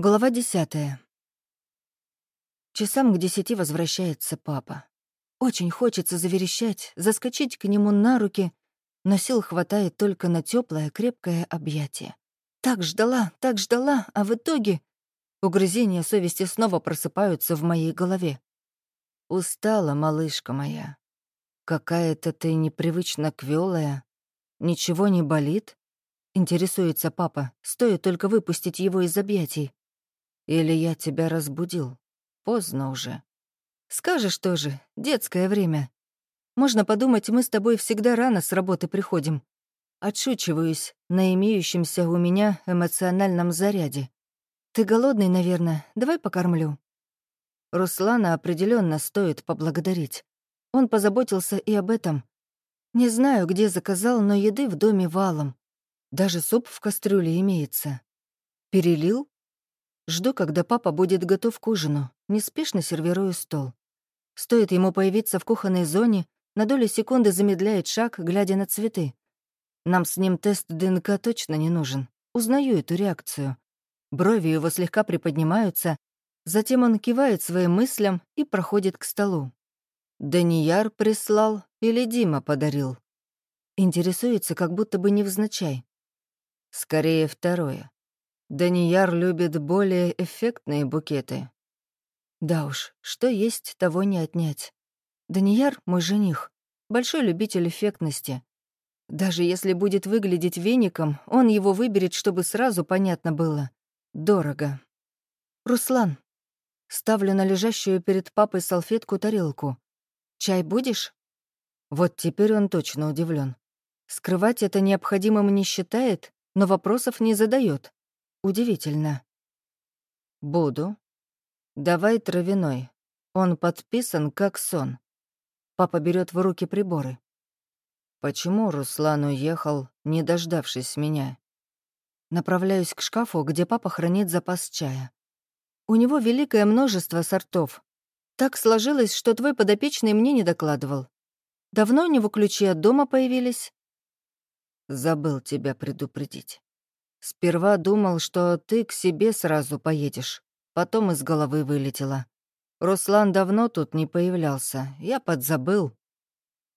Глава десятая. Часам к десяти возвращается папа. Очень хочется заверещать, заскочить к нему на руки, но сил хватает только на теплое, крепкое объятие. Так ждала, так ждала, а в итоге угрызения совести снова просыпаются в моей голове. Устала, малышка моя. Какая-то ты непривычно квелая. Ничего не болит? Интересуется папа, стоит только выпустить его из объятий. Или я тебя разбудил? Поздно уже. Скажешь тоже, детское время. Можно подумать, мы с тобой всегда рано с работы приходим. Отшучиваюсь на имеющемся у меня эмоциональном заряде. Ты голодный, наверное, давай покормлю. Руслана определенно стоит поблагодарить. Он позаботился и об этом. Не знаю, где заказал, но еды в доме валом. Даже суп в кастрюле имеется. Перелил? Жду, когда папа будет готов к ужину, неспешно сервирую стол. Стоит ему появиться в кухонной зоне, на долю секунды замедляет шаг, глядя на цветы. Нам с ним тест ДНК точно не нужен. Узнаю эту реакцию. Брови его слегка приподнимаются, затем он кивает своим мыслям и проходит к столу. «Данияр прислал или Дима подарил?» Интересуется, как будто бы невзначай. Скорее, второе. Данияр любит более эффектные букеты. Да уж, что есть, того не отнять. Данияр — мой жених, большой любитель эффектности. Даже если будет выглядеть веником, он его выберет, чтобы сразу понятно было. Дорого. «Руслан». Ставлю на лежащую перед папой салфетку тарелку. «Чай будешь?» Вот теперь он точно удивлен. Скрывать это необходимым не считает, но вопросов не задает. Удивительно. Буду. Давай травяной. Он подписан как сон. Папа берет в руки приборы. Почему Руслан уехал, не дождавшись меня? Направляюсь к шкафу, где папа хранит запас чая. У него великое множество сортов. Так сложилось, что твой подопечный мне не докладывал. Давно у него ключи от дома появились? Забыл тебя предупредить. Сперва думал, что ты к себе сразу поедешь. Потом из головы вылетело. Руслан давно тут не появлялся. Я подзабыл.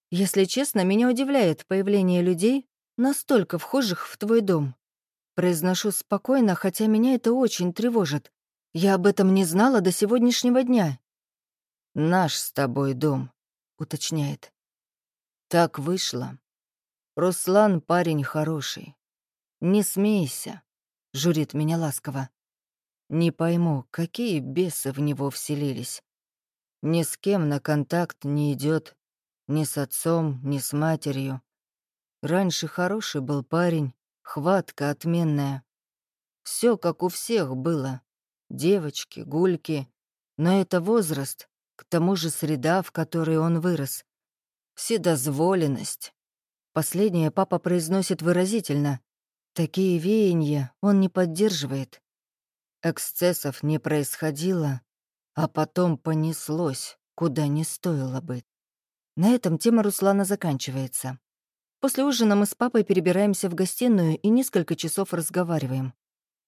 Если честно, меня удивляет появление людей, настолько вхожих в твой дом. Произношу спокойно, хотя меня это очень тревожит. Я об этом не знала до сегодняшнего дня. «Наш с тобой дом», — уточняет. Так вышло. Руслан парень хороший. «Не смейся», — журит меня ласково. Не пойму, какие бесы в него вселились. Ни с кем на контакт не идет, ни с отцом, ни с матерью. Раньше хороший был парень, хватка отменная. Все как у всех было. Девочки, гульки. Но это возраст, к тому же среда, в которой он вырос. Вседозволенность. Последнее папа произносит выразительно, Такие веяния он не поддерживает. Эксцессов не происходило, а потом понеслось, куда не стоило быть. На этом тема Руслана заканчивается. После ужина мы с папой перебираемся в гостиную и несколько часов разговариваем.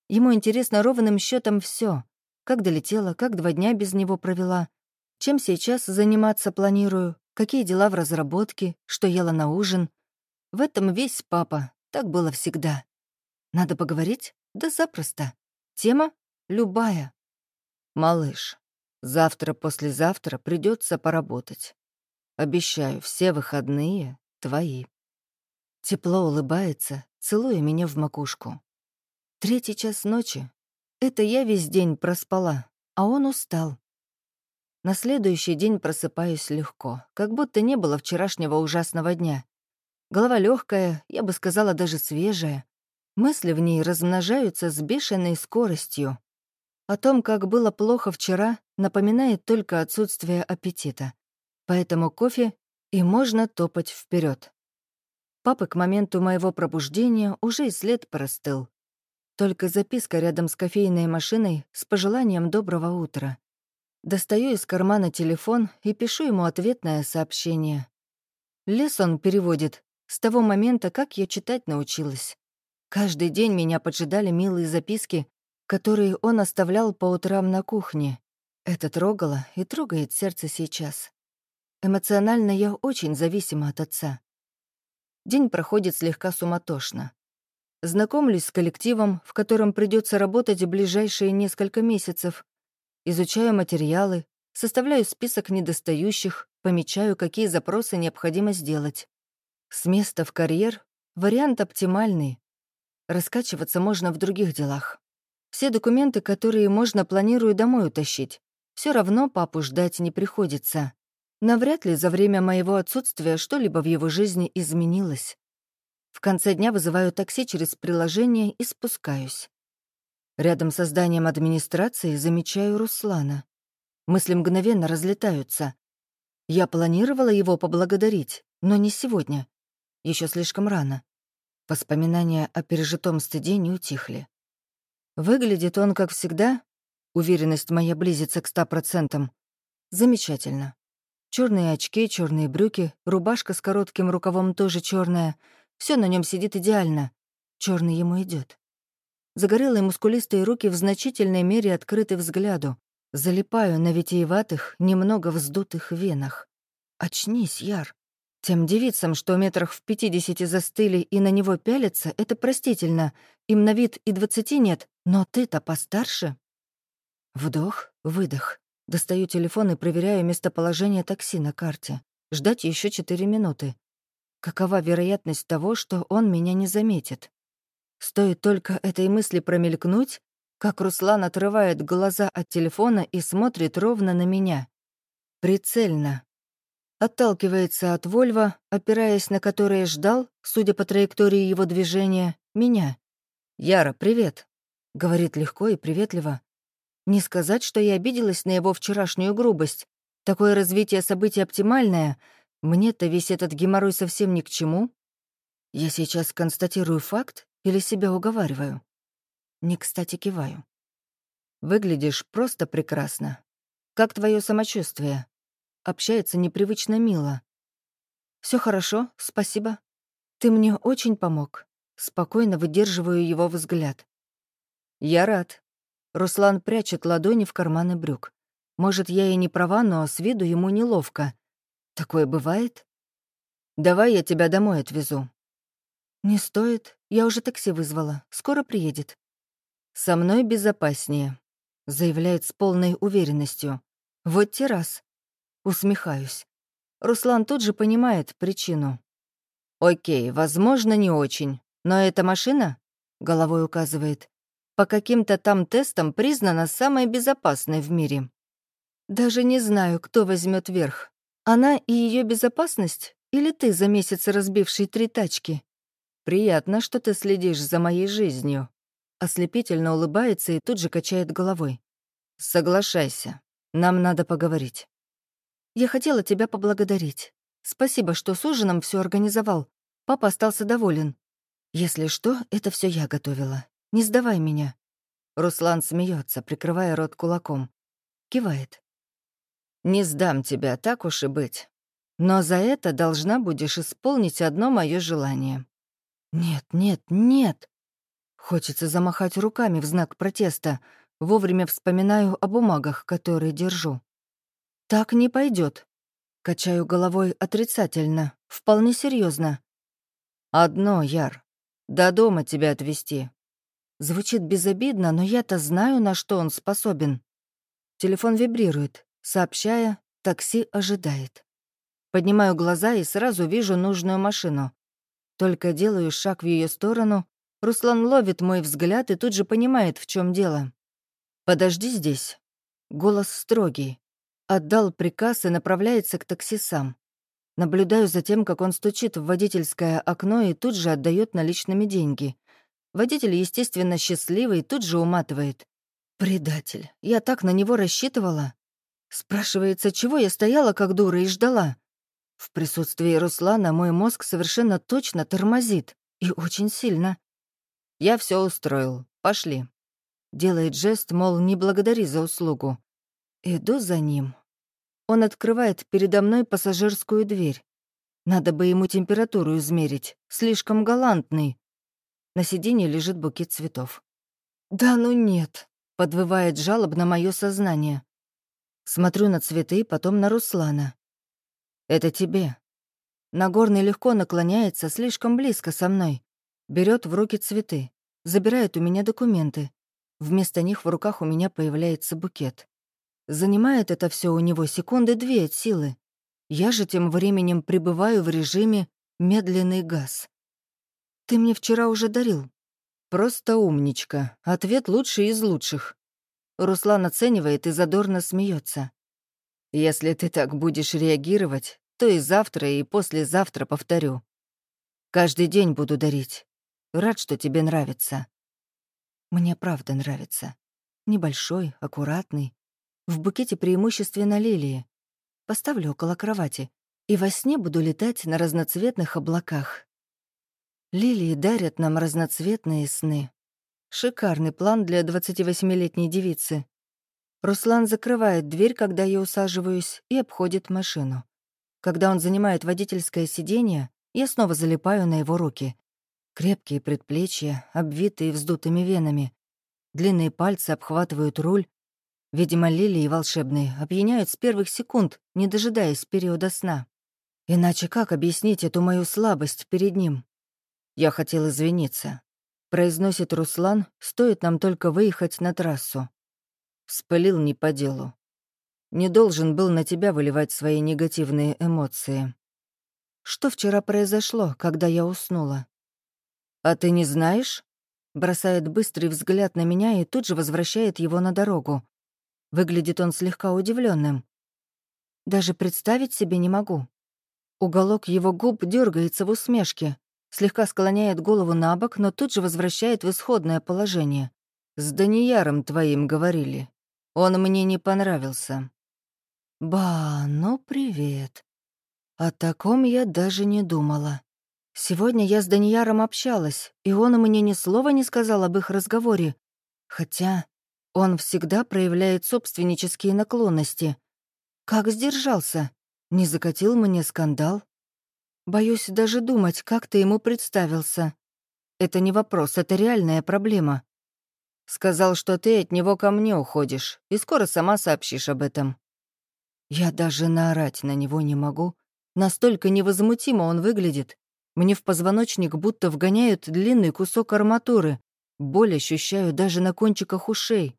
Ему интересно ровным счетом все: Как долетела, как два дня без него провела, чем сейчас заниматься планирую, какие дела в разработке, что ела на ужин. В этом весь папа, так было всегда. Надо поговорить? Да запросто. Тема любая. Малыш, завтра-послезавтра придется поработать. Обещаю, все выходные твои. Тепло улыбается, целуя меня в макушку. Третий час ночи. Это я весь день проспала, а он устал. На следующий день просыпаюсь легко, как будто не было вчерашнего ужасного дня. Голова легкая, я бы сказала, даже свежая. Мысли в ней размножаются с бешеной скоростью. О том, как было плохо вчера, напоминает только отсутствие аппетита. Поэтому кофе и можно топать вперед. Папы к моменту моего пробуждения уже и след простыл. Только записка рядом с кофейной машиной с пожеланием доброго утра. Достаю из кармана телефон и пишу ему ответное сообщение. Лес он переводит с того момента, как я читать научилась. Каждый день меня поджидали милые записки, который он оставлял по утрам на кухне. Это трогало и трогает сердце сейчас. Эмоционально я очень зависима от отца. День проходит слегка суматошно. Знакомлюсь с коллективом, в котором придется работать ближайшие несколько месяцев. Изучаю материалы, составляю список недостающих, помечаю, какие запросы необходимо сделать. С места в карьер — вариант оптимальный. Раскачиваться можно в других делах. Все документы, которые можно, планирую домой утащить. Все равно папу ждать не приходится. Навряд ли за время моего отсутствия что-либо в его жизни изменилось. В конце дня вызываю такси через приложение и спускаюсь. Рядом с зданием администрации замечаю Руслана. Мысли мгновенно разлетаются. Я планировала его поблагодарить, но не сегодня. Еще слишком рано. Воспоминания о пережитом стыде не утихли. Выглядит он, как всегда, уверенность моя близится к ста процентам, замечательно. Черные очки, черные брюки, рубашка с коротким рукавом тоже черная. Все на нем сидит идеально. Черный ему идет. Загорелые мускулистые руки в значительной мере открыты взгляду. Залипаю на витиеватых, немного вздутых венах. Очнись, Яр. Тем девицам, что метрах в пятидесяти застыли и на него пялятся, это простительно. Им на вид и двадцати нет, но ты-то постарше. Вдох, выдох. Достаю телефон и проверяю местоположение такси на карте. Ждать еще четыре минуты. Какова вероятность того, что он меня не заметит? Стоит только этой мысли промелькнуть, как Руслан отрывает глаза от телефона и смотрит ровно на меня. Прицельно. Отталкивается от Вольва, опираясь на которое ждал, судя по траектории его движения, меня. «Яра, привет», — говорит легко и приветливо, не сказать, что я обиделась на его вчерашнюю грубость. Такое развитие событий оптимальное. Мне-то весь этот геморрой совсем ни к чему. Я сейчас констатирую факт или себя уговариваю? Не кстати киваю. Выглядишь просто прекрасно. Как твое самочувствие? Общается непривычно мило. Все хорошо, спасибо. Ты мне очень помог. Спокойно выдерживаю его взгляд. Я рад. Руслан прячет ладони в карманы брюк. Может, я и не права, но с виду ему неловко. Такое бывает? Давай я тебя домой отвезу. Не стоит. Я уже такси вызвала. Скоро приедет. Со мной безопаснее, заявляет с полной уверенностью. Вот те раз. Усмехаюсь. Руслан тут же понимает причину. «Окей, возможно, не очень. Но эта машина?» — головой указывает по каким-то там тестам признана самой безопасной в мире. Даже не знаю, кто возьмет верх. Она и ее безопасность или ты за месяц разбивший три тачки? Приятно, что ты следишь за моей жизнью. Ослепительно улыбается и тут же качает головой. Соглашайся, нам надо поговорить. Я хотела тебя поблагодарить. Спасибо, что с ужином все организовал. Папа остался доволен. Если что, это все я готовила. Не сдавай меня». Руслан смеется, прикрывая рот кулаком. Кивает. «Не сдам тебя, так уж и быть. Но за это должна будешь исполнить одно мое желание». «Нет, нет, нет!» Хочется замахать руками в знак протеста. Вовремя вспоминаю о бумагах, которые держу. «Так не пойдет. Качаю головой отрицательно, вполне серьезно. «Одно, Яр. До дома тебя отвезти. Звучит безобидно, но я-то знаю, на что он способен. Телефон вибрирует, сообщая, такси ожидает. Поднимаю глаза и сразу вижу нужную машину. Только делаю шаг в ее сторону, Руслан ловит мой взгляд и тут же понимает, в чем дело. «Подожди здесь». Голос строгий. Отдал приказ и направляется к такси сам. Наблюдаю за тем, как он стучит в водительское окно и тут же отдает наличными деньги. Водитель, естественно, счастливый, тут же уматывает. «Предатель, я так на него рассчитывала». Спрашивается, чего я стояла как дура и ждала. В присутствии Руслана мой мозг совершенно точно тормозит. И очень сильно. «Я все устроил. Пошли». Делает жест, мол, не благодари за услугу. Иду за ним. Он открывает передо мной пассажирскую дверь. Надо бы ему температуру измерить. Слишком галантный. На сиденье лежит букет цветов. «Да ну нет», — подвывает жалобно мое сознание. Смотрю на цветы, потом на Руслана. «Это тебе». Нагорный легко наклоняется слишком близко со мной, берет в руки цветы, забирает у меня документы. Вместо них в руках у меня появляется букет. Занимает это все у него секунды две от силы. Я же тем временем пребываю в режиме медленный газ. «Ты мне вчера уже дарил». «Просто умничка. Ответ лучший из лучших». Руслан оценивает и задорно смеется. «Если ты так будешь реагировать, то и завтра, и послезавтра повторю. Каждый день буду дарить. Рад, что тебе нравится». Мне правда нравится. Небольшой, аккуратный. В букете преимущественно лилии. Поставлю около кровати, и во сне буду летать на разноцветных облаках. Лилии дарят нам разноцветные сны. Шикарный план для 28-летней девицы. Руслан закрывает дверь, когда я усаживаюсь, и обходит машину. Когда он занимает водительское сиденье, я снова залипаю на его руки. Крепкие предплечья, обвитые вздутыми венами. Длинные пальцы обхватывают руль. Видимо, лилии волшебные опьяняют с первых секунд, не дожидаясь периода сна. Иначе как объяснить эту мою слабость перед ним? Я хотел извиниться. Произносит Руслан, стоит нам только выехать на трассу. Вспылил не по делу. Не должен был на тебя выливать свои негативные эмоции. Что вчера произошло, когда я уснула? А ты не знаешь? Бросает быстрый взгляд на меня и тут же возвращает его на дорогу. Выглядит он слегка удивленным. Даже представить себе не могу. Уголок его губ дергается в усмешке, слегка склоняет голову на бок, но тут же возвращает в исходное положение. «С Данияром твоим говорили. Он мне не понравился». «Ба, ну привет. О таком я даже не думала. Сегодня я с Данияром общалась, и он мне ни слова не сказал об их разговоре. Хотя он всегда проявляет собственнические наклонности. Как сдержался? Не закатил мне скандал? Боюсь даже думать, как ты ему представился. Это не вопрос, это реальная проблема. Сказал, что ты от него ко мне уходишь, и скоро сама сообщишь об этом. Я даже наорать на него не могу. Настолько невозмутимо он выглядит. Мне в позвоночник будто вгоняют длинный кусок арматуры. Боль ощущаю даже на кончиках ушей.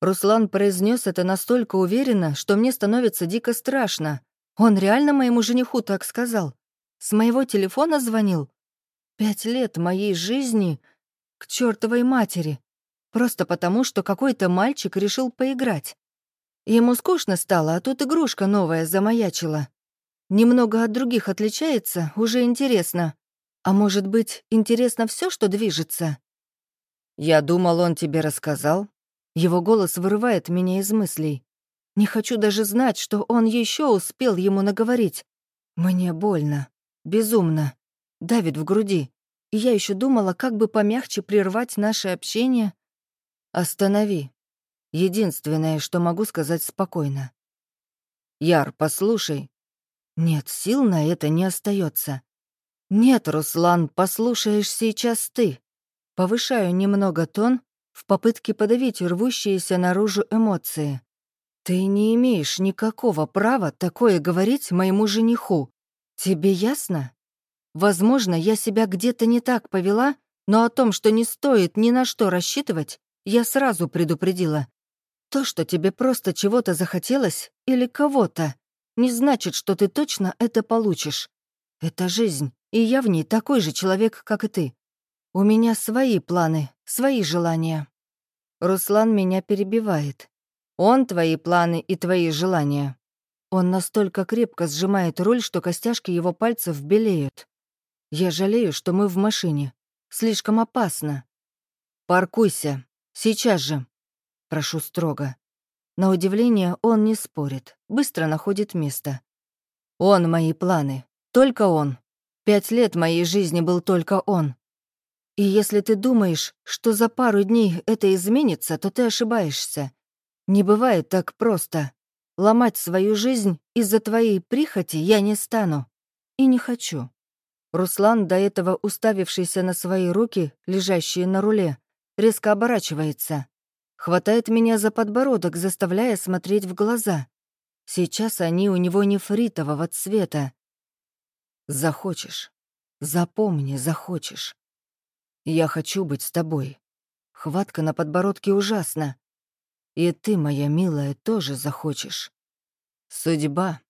Руслан произнес это настолько уверенно, что мне становится дико страшно. Он реально моему жениху так сказал? С моего телефона звонил? Пять лет моей жизни к чертовой матери. Просто потому, что какой-то мальчик решил поиграть. Ему скучно стало, а тут игрушка новая замаячила. Немного от других отличается, уже интересно. А может быть, интересно все, что движется? Я думал, он тебе рассказал. Его голос вырывает меня из мыслей. Не хочу даже знать, что он еще успел ему наговорить. Мне больно. Безумно. Давит в груди. И я еще думала, как бы помягче прервать наше общение. Останови. Единственное, что могу сказать спокойно. Яр, послушай. Нет, сил на это не остается. Нет, Руслан, послушаешь сейчас ты. Повышаю немного тон в попытке подавить рвущиеся наружу эмоции. Ты не имеешь никакого права такое говорить моему жениху. «Тебе ясно? Возможно, я себя где-то не так повела, но о том, что не стоит ни на что рассчитывать, я сразу предупредила. То, что тебе просто чего-то захотелось или кого-то, не значит, что ты точно это получишь. Это жизнь, и я в ней такой же человек, как и ты. У меня свои планы, свои желания. Руслан меня перебивает. Он твои планы и твои желания. Он настолько крепко сжимает руль, что костяшки его пальцев белеют. Я жалею, что мы в машине. Слишком опасно. «Паркуйся. Сейчас же!» Прошу строго. На удивление он не спорит, быстро находит место. Он мои планы. Только он. Пять лет моей жизни был только он. И если ты думаешь, что за пару дней это изменится, то ты ошибаешься. Не бывает так просто. Ломать свою жизнь из-за твоей прихоти я не стану. И не хочу. Руслан, до этого уставившийся на свои руки, лежащие на руле, резко оборачивается. Хватает меня за подбородок, заставляя смотреть в глаза. Сейчас они у него нефритового цвета. Захочешь. Запомни, захочешь. Я хочу быть с тобой. Хватка на подбородке ужасна. И ты, моя милая, тоже захочешь. Судьба